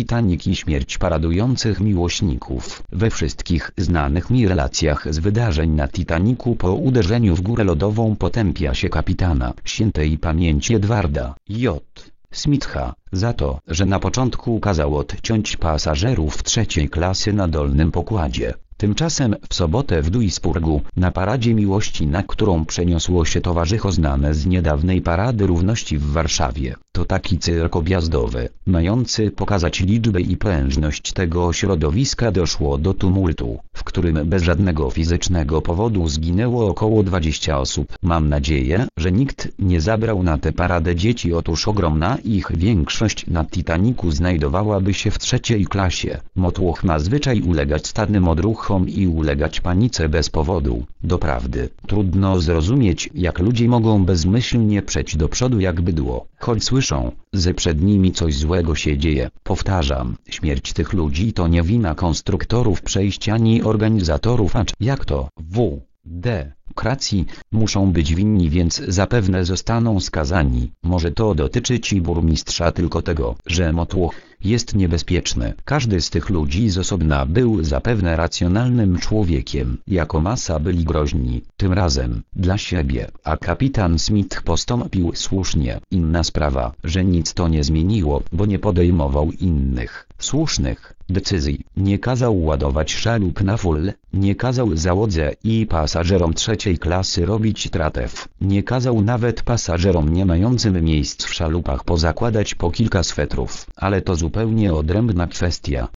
Titanic i śmierć paradujących miłośników. We wszystkich znanych mi relacjach z wydarzeń na Titanicu po uderzeniu w górę lodową potępia się kapitana świętej pamięci Edwarda J. Smitha, za to, że na początku kazał odciąć pasażerów trzeciej klasy na dolnym pokładzie. Tymczasem w sobotę w Duisburgu, na paradzie miłości na którą przeniosło się towarzycho znane z niedawnej Parady Równości w Warszawie, to taki cyrk objazdowy, mający pokazać liczbę i prężność tego środowiska doszło do tumultu, w którym bez żadnego fizycznego powodu zginęło około 20 osób. Mam nadzieję, że nikt nie zabrał na tę paradę dzieci otóż ogromna ich większość na Titaniku znajdowałaby się w trzeciej klasie. Motłoch ma zwyczaj ulegać stadnym odruchom i ulegać panice bez powodu. Doprawdy, trudno zrozumieć jak ludzie mogą bezmyślnie przejść do przodu jak bydło, choć słyszą, że przed nimi coś złego się dzieje. Powtarzam, śmierć tych ludzi to nie wina konstruktorów przejść ani organizatorów acz jak to w. D. Kracji, muszą być winni więc zapewne zostaną skazani. Może to dotyczyć i burmistrza tylko tego, że motłoch jest niebezpieczny. Każdy z tych ludzi z osobna był zapewne racjonalnym człowiekiem. Jako masa byli groźni, tym razem, dla siebie. A kapitan Smith postąpił słusznie. Inna sprawa, że nic to nie zmieniło, bo nie podejmował innych, słusznych, decyzji. Nie kazał ładować szalup na full, nie kazał załodze i pasażerom trzeciej klasy robić tratew. Nie kazał nawet pasażerom nie mającym miejsc w szalupach pozakładać po kilka swetrów. Ale to zupełnie odrębna kwestia.